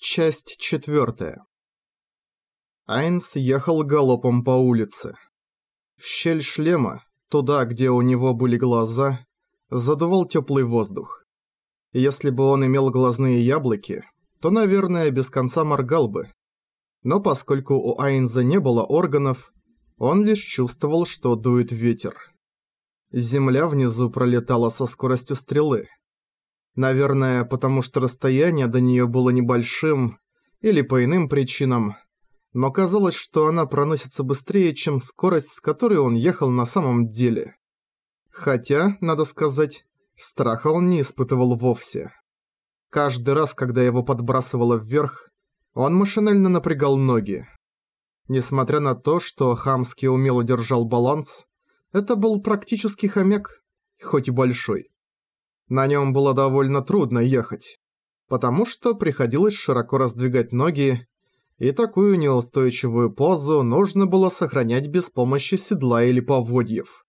Часть четвертая. Айнс ехал галопом по улице. В щель шлема, туда, где у него были глаза, задувал теплый воздух. Если бы он имел глазные яблоки, то, наверное, без конца моргал бы. Но поскольку у Айнза не было органов, он лишь чувствовал, что дует ветер. Земля внизу пролетала со скоростью стрелы. Наверное, потому что расстояние до нее было небольшим, или по иным причинам, но казалось, что она проносится быстрее, чем скорость, с которой он ехал на самом деле. Хотя, надо сказать, страха он не испытывал вовсе. Каждый раз, когда его подбрасывало вверх, он машинально напрягал ноги. Несмотря на то, что Хамский умело держал баланс, это был практически хомяк, хоть и большой. На нем было довольно трудно ехать, потому что приходилось широко раздвигать ноги, и такую неустойчивую позу нужно было сохранять без помощи седла или поводьев.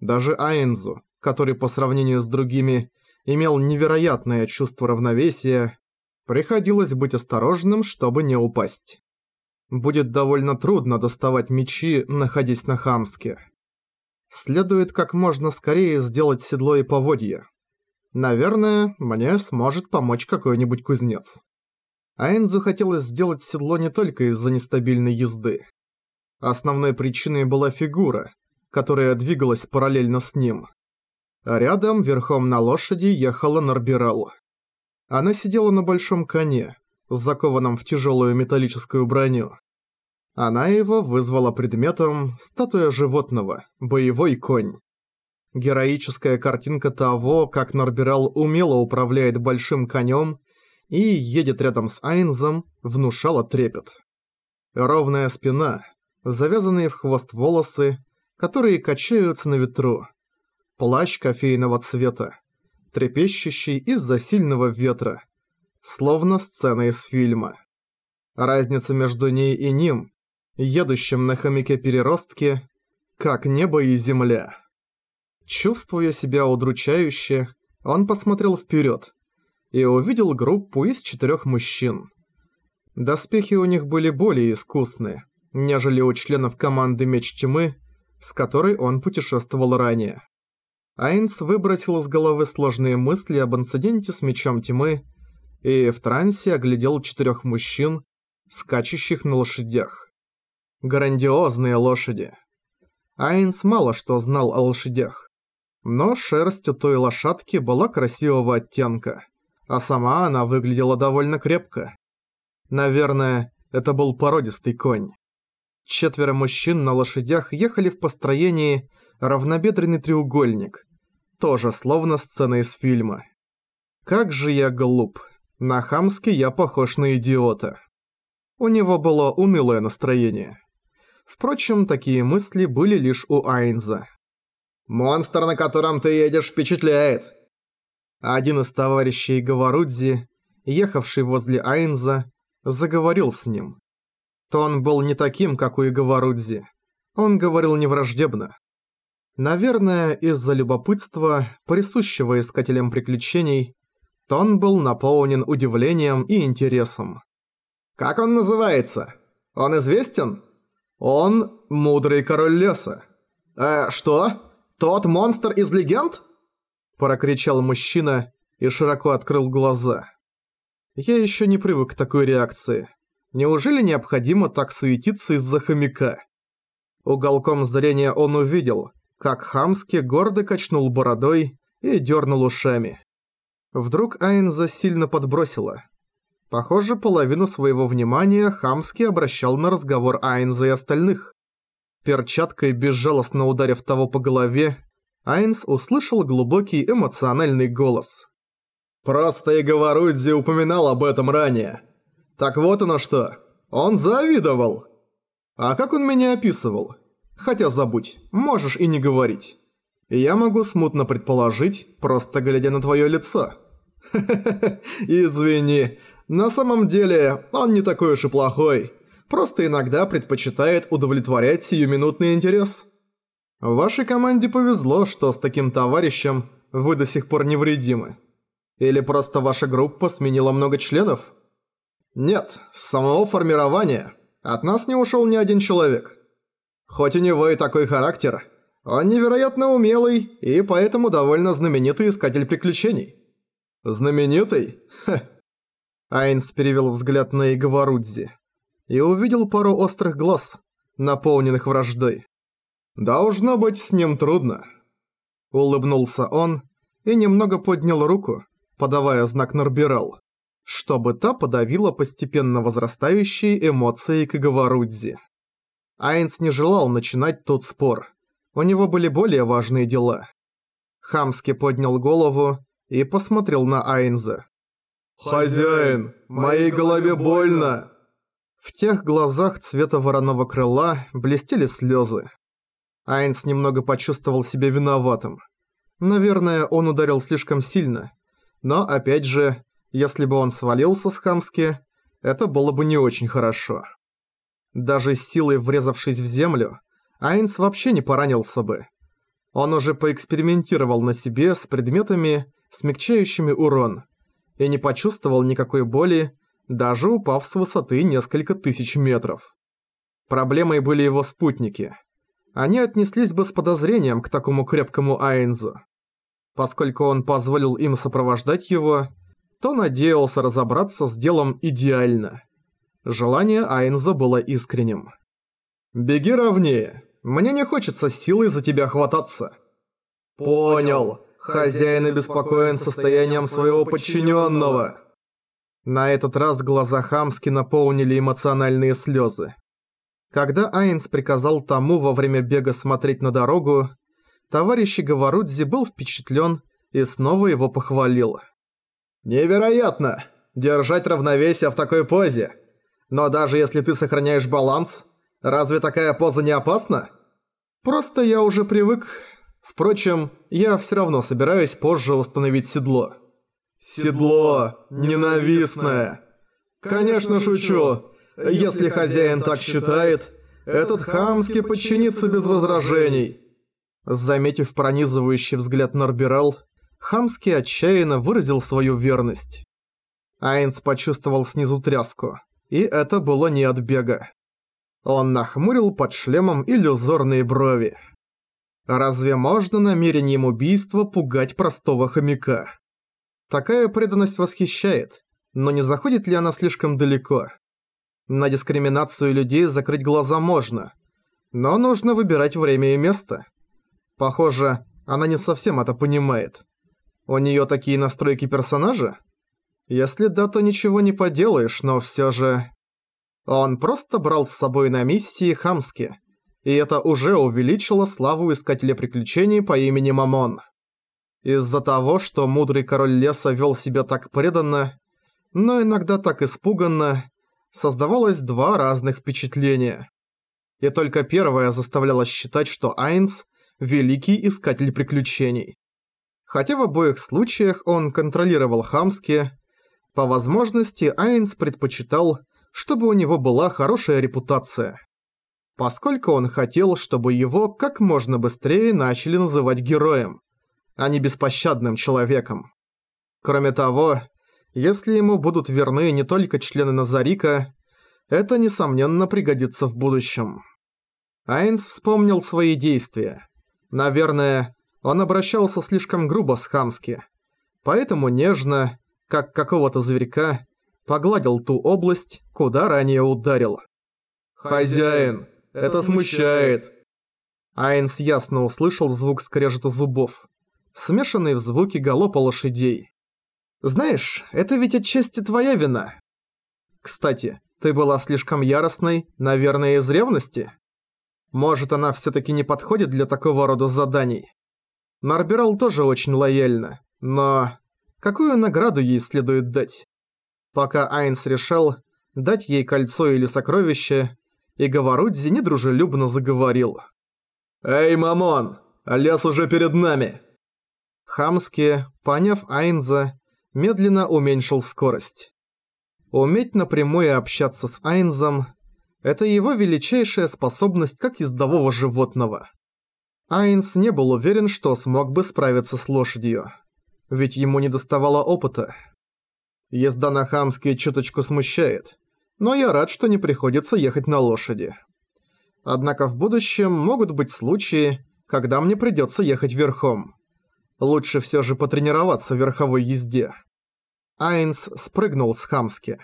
Даже Айнзу, который по сравнению с другими имел невероятное чувство равновесия, приходилось быть осторожным, чтобы не упасть. Будет довольно трудно доставать мечи, находясь на Хамске. Следует как можно скорее сделать седло и поводья. Наверное, мне сможет помочь какой-нибудь кузнец. Айнзу хотелось сделать седло не только из-за нестабильной езды. Основной причиной была фигура, которая двигалась параллельно с ним. рядом, верхом на лошади, ехала Нарбирал. Она сидела на большом коне, закованном в тяжелую металлическую броню. Она его вызвала предметом статуя животного, боевой конь. Героическая картинка того, как Норбирал умело управляет большим конем и едет рядом с Айнзом, внушала трепет. Ровная спина, завязанные в хвост волосы, которые качаются на ветру. Плащ кофейного цвета, трепещущий из-за сильного ветра, словно сцена из фильма. Разница между ней и ним, едущим на хомяке-переростке, как небо и земля. Чувствуя себя удручающе, он посмотрел вперед и увидел группу из четырех мужчин. Доспехи у них были более искусны, нежели у членов команды Меч Тьмы, с которой он путешествовал ранее. Айнс выбросил из головы сложные мысли об инциденте с Мечом Тьмы и в трансе оглядел четырех мужчин, скачущих на лошадях. Грандиозные лошади. Айнс мало что знал о лошадях. Но шерсть у той лошадки была красивого оттенка, а сама она выглядела довольно крепко. Наверное, это был породистый конь. Четверо мужчин на лошадях ехали в построении равнобедренный треугольник, тоже словно сцена из фильма. Как же я глуп. На хамске я похож на идиота. У него было унылое настроение. Впрочем, такие мысли были лишь у Айнза. Монстр, на котором ты едешь, впечатляет. Один из товарищей Говорудзи, ехавший возле Айнза, заговорил с ним. Тон был не таким, как у Говорудзи. Он говорил невраждебно. Наверное, из-за любопытства, присущего искателям приключений, тон был наполнен удивлением и интересом. «Как он называется? Он известен? Он мудрый король леса. Э, что?» «Тот монстр из легенд?» Прокричал мужчина и широко открыл глаза. Я еще не привык к такой реакции. Неужели необходимо так суетиться из-за хомяка? Уголком зрения он увидел, как Хамски гордо качнул бородой и дернул ушами. Вдруг Айнза сильно подбросила. Похоже, половину своего внимания Хамски обращал на разговор Айнза и остальных. Перчаткой безжалостно ударив того по голове, Айнс услышал глубокий эмоциональный голос. «Просто и Говорудзи упоминал об этом ранее. Так вот оно что, он завидовал. А как он меня описывал? Хотя забудь, можешь и не говорить. Я могу смутно предположить, просто глядя на твое лицо. извини, на самом деле он не такой уж и плохой» просто иногда предпочитает удовлетворять сиюминутный интерес. Вашей команде повезло, что с таким товарищем вы до сих пор невредимы. Или просто ваша группа сменила много членов? Нет, с самого формирования от нас не ушел ни один человек. Хоть у него и такой характер, он невероятно умелый и поэтому довольно знаменитый искатель приключений. Знаменитый? Ха. Айнс перевел взгляд на Игаварудзи и увидел пару острых глаз, наполненных враждой. «Должно быть, с ним трудно». Улыбнулся он и немного поднял руку, подавая знак Норбирал, чтобы та подавила постепенно возрастающие эмоции к Игаварудзи. Айнс не желал начинать тот спор. У него были более важные дела. Хамски поднял голову и посмотрел на Айнза. «Хозяин, моей голове больно!» В тех глазах цвета вороного крыла блестели слезы. Айнс немного почувствовал себя виноватым. Наверное, он ударил слишком сильно. Но опять же, если бы он свалился с Хамски, это было бы не очень хорошо. Даже с силой врезавшись в землю, Айнс вообще не поранился бы. Он уже поэкспериментировал на себе с предметами, смягчающими урон, и не почувствовал никакой боли, даже упав с высоты несколько тысяч метров. Проблемой были его спутники. Они отнеслись бы с подозрением к такому крепкому Айнзу. Поскольку он позволил им сопровождать его, то надеялся разобраться с делом идеально. Желание Айнза было искренним. «Беги ровнее. Мне не хочется силой за тебя хвататься». «Понял. Хозяин обеспокоен состоянием своего подчиненного». На этот раз глаза Хамски наполнили эмоциональные слезы. Когда Айнс приказал тому во время бега смотреть на дорогу, товарищ Гаварудзи был впечатлен и снова его похвалил. «Невероятно! Держать равновесие в такой позе! Но даже если ты сохраняешь баланс, разве такая поза не опасна? Просто я уже привык. Впрочем, я все равно собираюсь позже установить седло. Седло ненавистное. Конечно, шучу. Если хозяин так считает, этот хамски подчинится без возражений. Заметив пронизывающий взгляд Норбирал, Хамски отчаянно выразил свою верность. Айнс почувствовал снизу тряску. И это было не от бега. Он нахмурил под шлемом иллюзорные брови. Разве можно намерением убийства пугать простого хомяка? Такая преданность восхищает, но не заходит ли она слишком далеко? На дискриминацию людей закрыть глаза можно, но нужно выбирать время и место. Похоже, она не совсем это понимает. У неё такие настройки персонажа? Если да, то ничего не поделаешь, но всё же... Он просто брал с собой на миссии Хамски, и это уже увеличило славу Искателя Приключений по имени Мамон. Из-за того, что мудрый король леса вел себя так преданно, но иногда так испуганно, создавалось два разных впечатления. И только первое заставляло считать, что Айнс – великий искатель приключений. Хотя в обоих случаях он контролировал Хамски, по возможности Айнс предпочитал, чтобы у него была хорошая репутация. Поскольку он хотел, чтобы его как можно быстрее начали называть героем, а не беспощадным человеком. Кроме того, если ему будут верны не только члены Назарика, это, несомненно, пригодится в будущем. Айнс вспомнил свои действия. Наверное, он обращался слишком грубо с Хамски, поэтому нежно, как какого-то зверька, погладил ту область, куда ранее ударил. «Хозяин, это смущает!» Айнс ясно услышал звук скрежета зубов, смешанный в звуке галопа лошадей. «Знаешь, это ведь отчасти твоя вина. Кстати, ты была слишком яростной, наверное, из ревности? Может, она всё-таки не подходит для такого рода заданий? Нарбирал тоже очень лояльна, но какую награду ей следует дать? Пока Айнс решал, дать ей кольцо или сокровище, и Говорудзи недружелюбно заговорил. «Эй, Мамон, лес уже перед нами!» Хамски, поняв Айнза, медленно уменьшил скорость. Уметь напрямую общаться с Айнзом – это его величайшая способность как ездового животного. Айнс не был уверен, что смог бы справиться с лошадью, ведь ему не доставало опыта. Езда на хамске чуточку смущает, но я рад, что не приходится ехать на лошади. Однако в будущем могут быть случаи, когда мне придется ехать верхом. Лучше все же потренироваться в верховой езде. Айнс спрыгнул с хамски.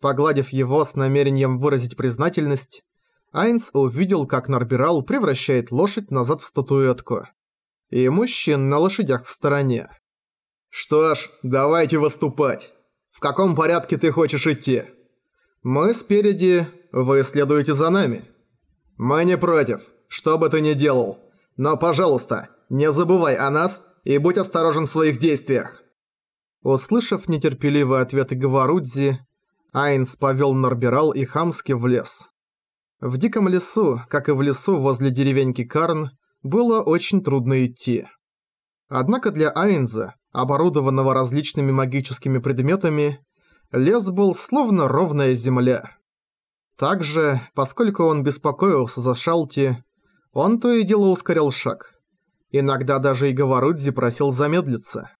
Погладив его с намерением выразить признательность, Айнс увидел, как Нарбирал превращает лошадь назад в статуэтку. И мужчин на лошадях в стороне. «Что ж, давайте выступать. В каком порядке ты хочешь идти?» «Мы спереди, вы следуете за нами». «Мы не против, что бы ты ни делал. Но, пожалуйста, не забывай о нас и будь осторожен в своих действиях». Услышав нетерпеливый ответ Гаварудзи, Айнс повел Нарбирал и Хамски в лес. В диком лесу, как и в лесу возле деревеньки Карн, было очень трудно идти. Однако для Айнза, оборудованного различными магическими предметами, лес был словно ровная земля. Также, поскольку он беспокоился за Шалти, он то и дело ускорял шаг. Иногда даже и Говорудзи просил замедлиться.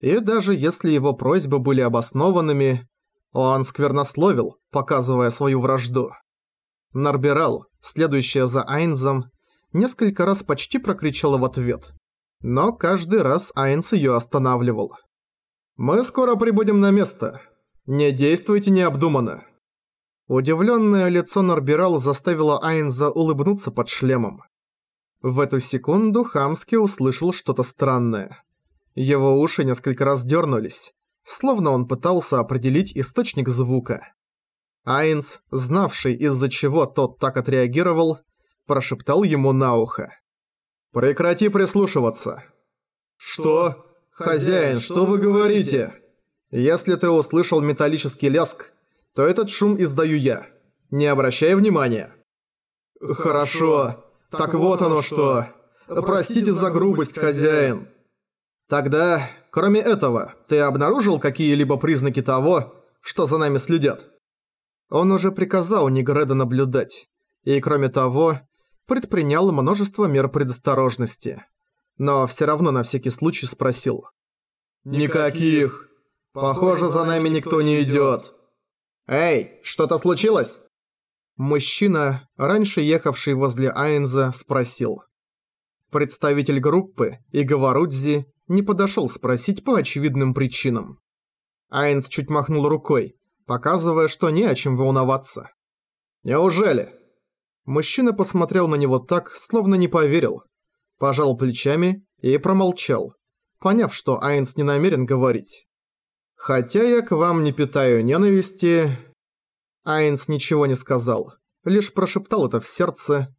И даже если его просьбы были обоснованными, он сквернословил, показывая свою вражду. Нарбирал, следующая за Айнзом, несколько раз почти прокричала в ответ. Но каждый раз Айнс ее останавливал. «Мы скоро прибудем на место. Не действуйте необдуманно». Удивленное лицо Нарбирал заставило Айнза улыбнуться под шлемом. В эту секунду Хамски услышал что-то странное. Его уши несколько раз дернулись, словно он пытался определить источник звука. Айнс, знавший из-за чего тот так отреагировал, прошептал ему на ухо. «Прекрати прислушиваться!» «Что? Хозяин, что вы говорите?» «Если ты услышал металлический ляск, то этот шум издаю я. Не обращай внимания». «Хорошо. Так вот оно что. Простите за грубость, хозяин». «Тогда, кроме этого, ты обнаружил какие-либо признаки того, что за нами следят?» Он уже приказал Нигреда наблюдать, и кроме того, предпринял множество мер предосторожности. Но все равно на всякий случай спросил. «Никаких! Похоже, за нами никто не идет. «Эй, что-то случилось?» Мужчина, раньше ехавший возле Айнза, спросил. Представитель группы, Иговарудзи, не подошел спросить по очевидным причинам. Айнз чуть махнул рукой, показывая, что не о чем волноваться. «Неужели?» Мужчина посмотрел на него так, словно не поверил. Пожал плечами и промолчал, поняв, что Айнс не намерен говорить. «Хотя я к вам не питаю ненависти...» Айнс ничего не сказал, лишь прошептал это в сердце,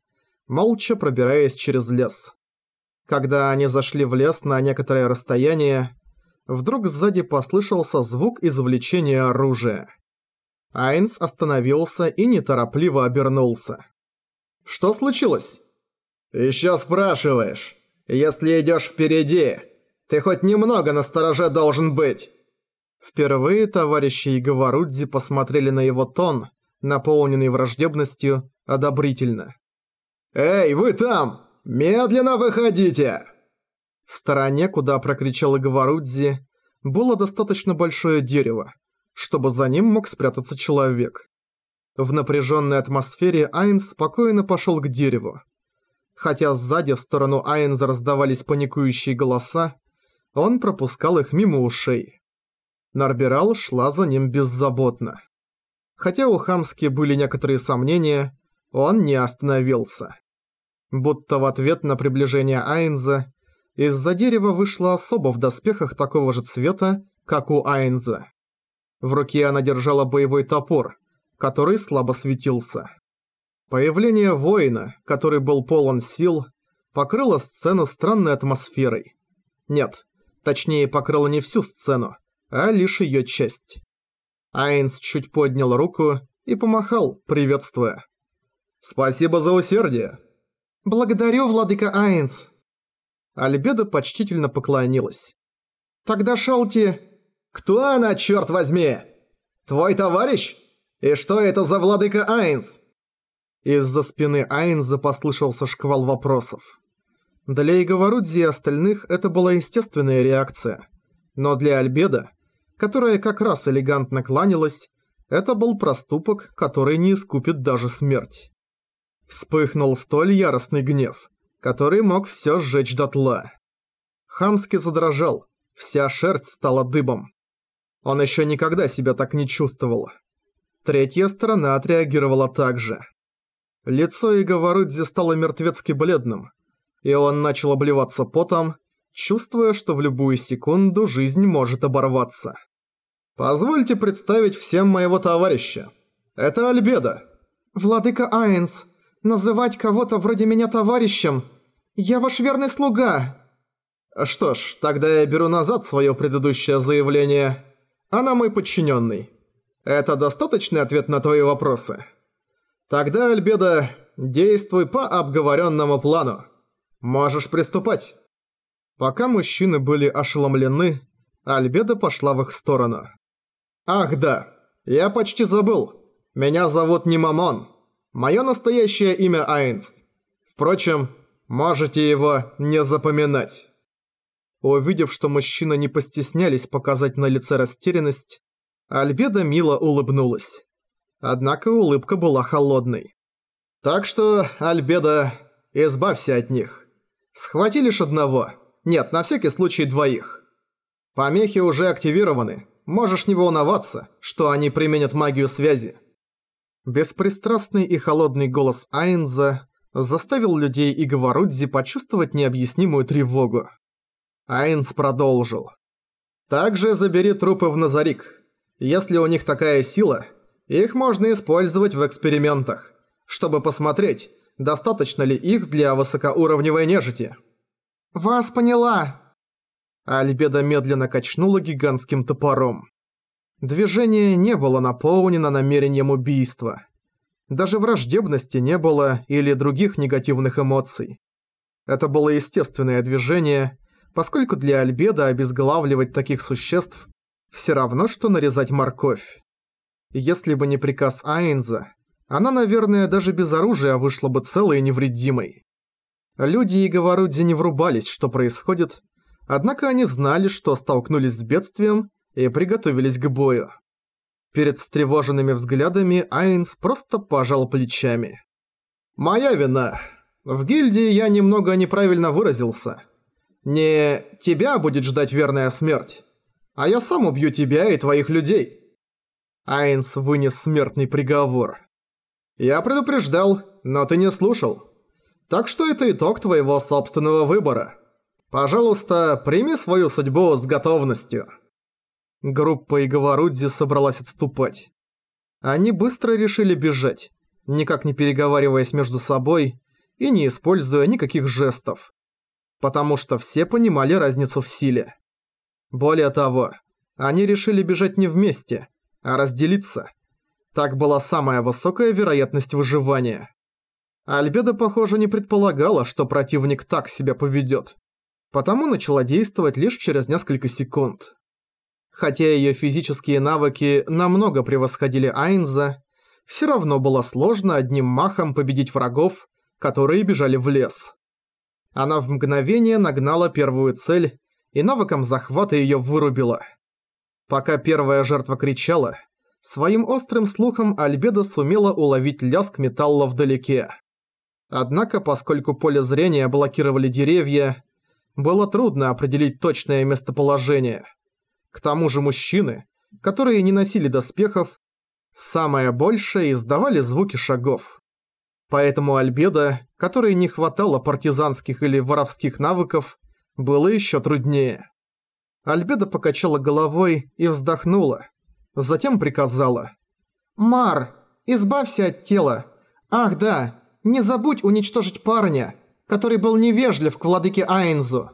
молча пробираясь через лес. Когда они зашли в лес на некоторое расстояние, вдруг сзади послышался звук извлечения оружия. Айнс остановился и неторопливо обернулся. «Что случилось?» «Ещё спрашиваешь. Если идёшь впереди, ты хоть немного настороже должен быть». Впервые товарищи Иговарудзи посмотрели на его тон, наполненный враждебностью, одобрительно. «Эй, вы там! Медленно выходите!» В стороне, куда прокричал Иговарудзи, было достаточно большое дерево, чтобы за ним мог спрятаться человек. В напряженной атмосфере Айнс спокойно пошел к дереву. Хотя сзади в сторону Айнза раздавались паникующие голоса, он пропускал их мимо ушей. Нарбирал шла за ним беззаботно. Хотя у Хамски были некоторые сомнения, он не остановился. Будто в ответ на приближение Айнза, из-за дерева вышла особа в доспехах такого же цвета, как у Айнза. В руке она держала боевой топор, который слабо светился. Появление воина, который был полон сил, покрыло сцену странной атмосферой. Нет, точнее покрыло не всю сцену, а лишь ее часть. Айнс чуть поднял руку и помахал, приветствуя. «Спасибо за усердие!» «Благодарю, владыка Айнс!» Альбеда почтительно поклонилась. «Тогда Шалти...» «Кто она, черт возьми? Твой товарищ? И что это за владыка Айнс?» Из-за спины Айнза послышался шквал вопросов. Для Иговорудзи и остальных это была естественная реакция. Но для Альбеда которая как раз элегантно кланялась, это был проступок, который не искупит даже смерть. Вспыхнул столь яростный гнев, который мог все сжечь дотла. Хамски задрожал, вся шерсть стала дыбом. Он еще никогда себя так не чувствовал. Третья сторона отреагировала так же. Лицо Иговорудзи стало мертвецки бледным, и он начал обливаться потом, чувствуя, что в любую секунду жизнь может оборваться. «Позвольте представить всем моего товарища. Это Альбеда». «Владыка Айнс, называть кого-то вроде меня товарищем. Я ваш верный слуга». «Что ж, тогда я беру назад свое предыдущее заявление. Она мой подчиненный. Это достаточный ответ на твои вопросы? Тогда, Альбеда, действуй по обговоренному плану. Можешь приступать». Пока мужчины были ошеломлены, Альбеда пошла в их сторону. «Ах да, я почти забыл. Меня зовут не Мамон. Мое настоящее имя Айнс. Впрочем, можете его не запоминать». Увидев, что мужчины не постеснялись показать на лице растерянность, Альбеда мило улыбнулась. Однако улыбка была холодной. «Так что, Альбеда, избавься от них. Схвати лишь одного. Нет, на всякий случай двоих. Помехи уже активированы. Можешь не волноваться, что они применят магию связи». Беспристрастный и холодный голос Айнза заставил людей и Говорудзи почувствовать необъяснимую тревогу. Айнс продолжил. «Также забери трупы в Назарик. Если у них такая сила, их можно использовать в экспериментах, чтобы посмотреть, достаточно ли их для высокоуровневой нежити». «Вас поняла!» Альбеда медленно качнула гигантским топором. Движение не было наполнено намерением убийства. Даже враждебности не было или других негативных эмоций. Это было естественное движение, поскольку для Альбеда обезглавливать таких существ все равно, что нарезать морковь. Если бы не приказ Айнза, она, наверное, даже без оружия вышла бы целой и невредимой. Люди и Говорудзи не врубались, что происходит, однако они знали, что столкнулись с бедствием и приготовились к бою. Перед встревоженными взглядами Айнс просто пожал плечами. «Моя вина. В гильдии я немного неправильно выразился. Не тебя будет ждать верная смерть, а я сам убью тебя и твоих людей». Айнс вынес смертный приговор. «Я предупреждал, но ты не слушал. Так что это итог твоего собственного выбора. Пожалуйста, прими свою судьбу с готовностью». Группа Иговорудзи собралась отступать. Они быстро решили бежать, никак не переговариваясь между собой и не используя никаких жестов потому что все понимали разницу в силе. Более того, они решили бежать не вместе, а разделиться. Так была самая высокая вероятность выживания. Альбеда, похоже, не предполагала, что противник так себя поведет, потому начала действовать лишь через несколько секунд. Хотя ее физические навыки намного превосходили Айнза, все равно было сложно одним махом победить врагов, которые бежали в лес. Она в мгновение нагнала первую цель и навыком захвата её вырубила. Пока первая жертва кричала, своим острым слухом Альбеда сумела уловить лязг металла вдалеке. Однако, поскольку поле зрения блокировали деревья, было трудно определить точное местоположение. К тому же мужчины, которые не носили доспехов, самое большее издавали звуки шагов. Поэтому Альбеда, которой не хватало партизанских или воровских навыков, было еще труднее. Альбеда покачала головой и вздохнула. Затем приказала. «Мар, избавься от тела. Ах да, не забудь уничтожить парня, который был невежлив к владыке Айнзу».